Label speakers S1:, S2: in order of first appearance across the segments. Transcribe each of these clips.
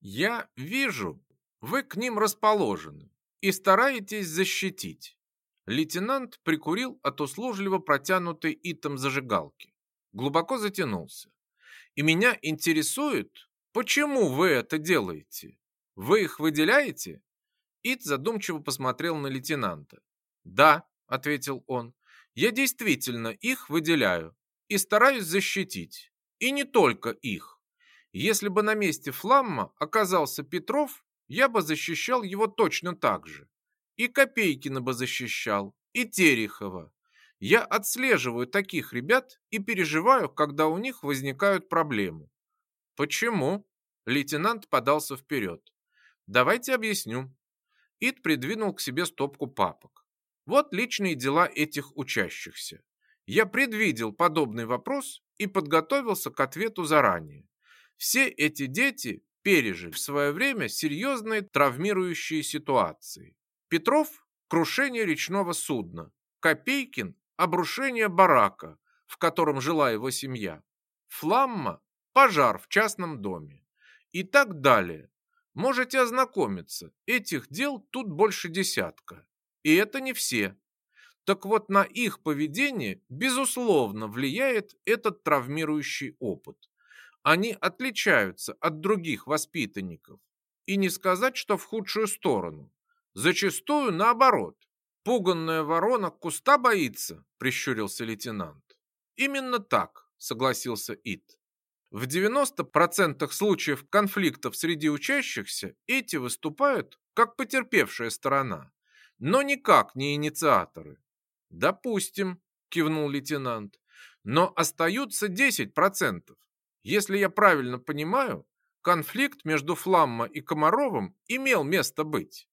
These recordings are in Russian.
S1: Я вижу, вы к ним расположены и стараетесь защитить. Лейтенант прикурил от услужливо протянутой итом зажигалки. Глубоко затянулся. И меня интересует, почему вы это делаете? Вы их выделяете? Ит задумчиво посмотрел на лейтенанта. Да, ответил он. Я действительно их выделяю и стараюсь защитить. И не только их. Если бы на месте Фламма оказался Петров, я бы защищал его точно так же. И Копейкина бы защищал, и Терехова. Я отслеживаю таких ребят и переживаю, когда у них возникают проблемы. Почему? Лейтенант подался вперед. Давайте объясню. Ид придвинул к себе стопку папок. Вот личные дела этих учащихся. Я предвидел подобный вопрос и подготовился к ответу заранее. Все эти дети пережили в свое время серьезные травмирующие ситуации. Петров – крушение речного судна, Копейкин – обрушение барака, в котором жила его семья, Фламма – пожар в частном доме и так далее. Можете ознакомиться, этих дел тут больше десятка. И это не все. Так вот на их поведение, безусловно, влияет этот травмирующий опыт. Они отличаются от других воспитанников. И не сказать, что в худшую сторону. Зачастую наоборот. Пуганная ворона куста боится, прищурился лейтенант. Именно так, согласился Ит. В 90% случаев конфликтов среди учащихся эти выступают как потерпевшая сторона, но никак не инициаторы. Допустим, кивнул лейтенант, но остаются 10%. Если я правильно понимаю, конфликт между Фламмо и Комаровым имел место быть.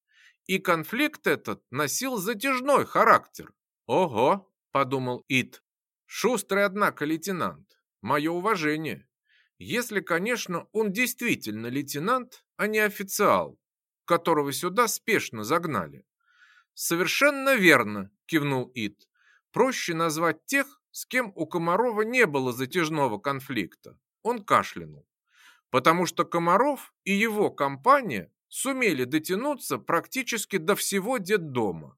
S1: И конфликт этот носил затяжной характер. Ого, подумал Ит. Шустрый, однако, лейтенант. Мое уважение. Если, конечно, он действительно лейтенант, а не официал, которого сюда спешно загнали. Совершенно верно, кивнул Ит. Проще назвать тех, с кем у Комарова не было затяжного конфликта. Он кашлянул. Потому что Комаров и его компания сумели дотянуться практически до всего детдома.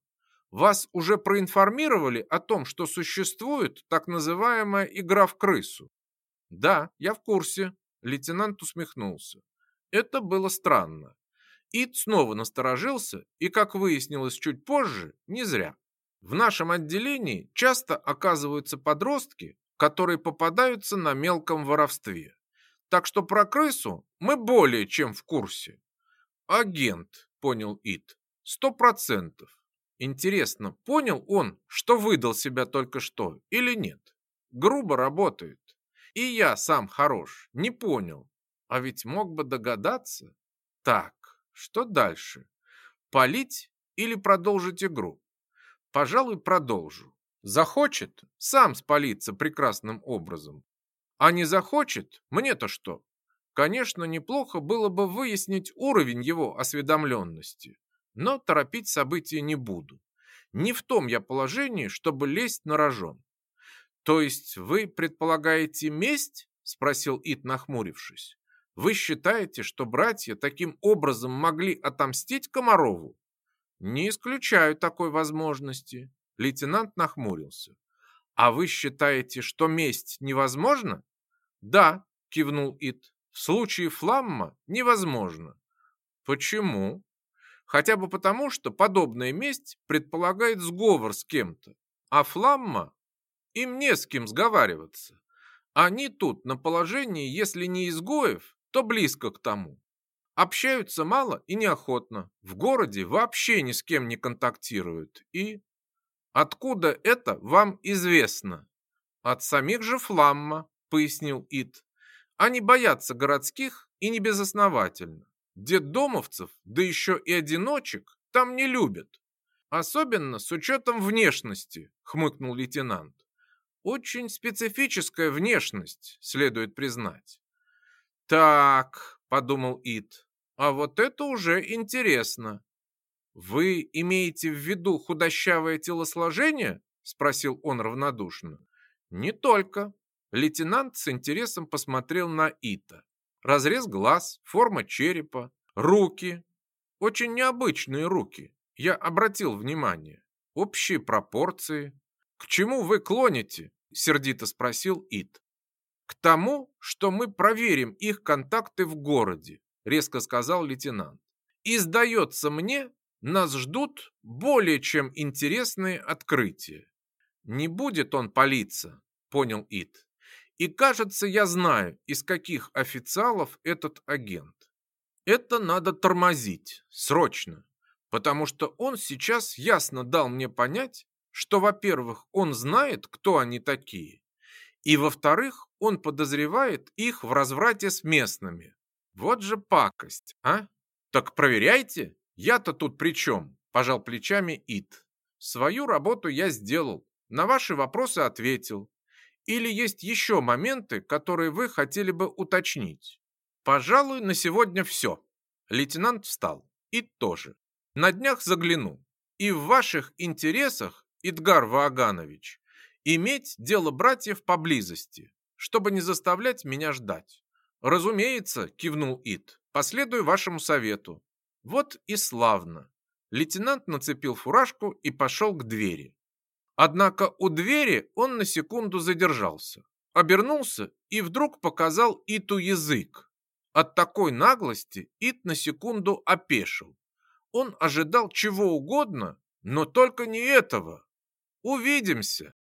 S1: Вас уже проинформировали о том, что существует так называемая игра в крысу? Да, я в курсе, лейтенант усмехнулся. Это было странно. Ид снова насторожился, и, как выяснилось чуть позже, не зря. В нашем отделении часто оказываются подростки, которые попадаются на мелком воровстве. Так что про крысу мы более чем в курсе. Агент, понял Ит. Сто процентов. Интересно, понял он, что выдал себя только что или нет? Грубо работает. И я сам хорош, не понял. А ведь мог бы догадаться. Так, что дальше? Полить или продолжить игру? Пожалуй, продолжу. Захочет, сам спалиться прекрасным образом. А не захочет, мне-то что? Конечно, неплохо было бы выяснить уровень его осведомленности, но торопить события не буду. Не в том я положении, чтобы лезть на рожон. То есть вы предполагаете месть? Спросил Ит, нахмурившись. Вы считаете, что братья таким образом могли отомстить Комарову? Не исключаю такой возможности. Лейтенант нахмурился. А вы считаете, что месть невозможна? Да, кивнул Ит. В случае Фламма невозможно. Почему? Хотя бы потому, что подобная месть предполагает сговор с кем-то. А Фламма? Им не с кем сговариваться. Они тут на положении, если не изгоев, то близко к тому. Общаются мало и неохотно. В городе вообще ни с кем не контактируют. И Откуда это вам известно? От самих же Фламма, пояснил Ит. Они боятся городских и не безосновательно. Детдомовцев, да еще и одиночек, там не любят. Особенно с учетом внешности, хмыкнул лейтенант. Очень специфическая внешность, следует признать. Так, подумал Ит, а вот это уже интересно. «Вы имеете в виду худощавое телосложение?» – спросил он равнодушно. «Не только». Лейтенант с интересом посмотрел на Ита. Разрез глаз, форма черепа, руки. Очень необычные руки. Я обратил внимание. Общие пропорции. К чему вы клоните? Сердито спросил Ит. К тому, что мы проверим их контакты в городе, резко сказал лейтенант. И сдается мне, нас ждут более чем интересные открытия. Не будет он палиться, понял Ит. И кажется, я знаю, из каких официалов этот агент. Это надо тормозить, срочно, потому что он сейчас ясно дал мне понять, что, во-первых, он знает, кто они такие, и, во-вторых, он подозревает их в разврате с местными. Вот же пакость, а? Так проверяйте, я-то тут при чем? Пожал плечами Ит. Свою работу я сделал, на ваши вопросы ответил. Или есть еще моменты, которые вы хотели бы уточнить? Пожалуй, на сегодня все. Лейтенант встал. И тоже. На днях загляну. И в ваших интересах, Идгар Вааганович, иметь дело братьев поблизости, чтобы не заставлять меня ждать. Разумеется, кивнул Ид, последую вашему совету. Вот и славно. Лейтенант нацепил фуражку и пошел к двери. Однако у двери он на секунду задержался, обернулся и вдруг показал Иту язык. От такой наглости Ит на секунду опешил. Он ожидал чего угодно, но только не этого. «Увидимся!»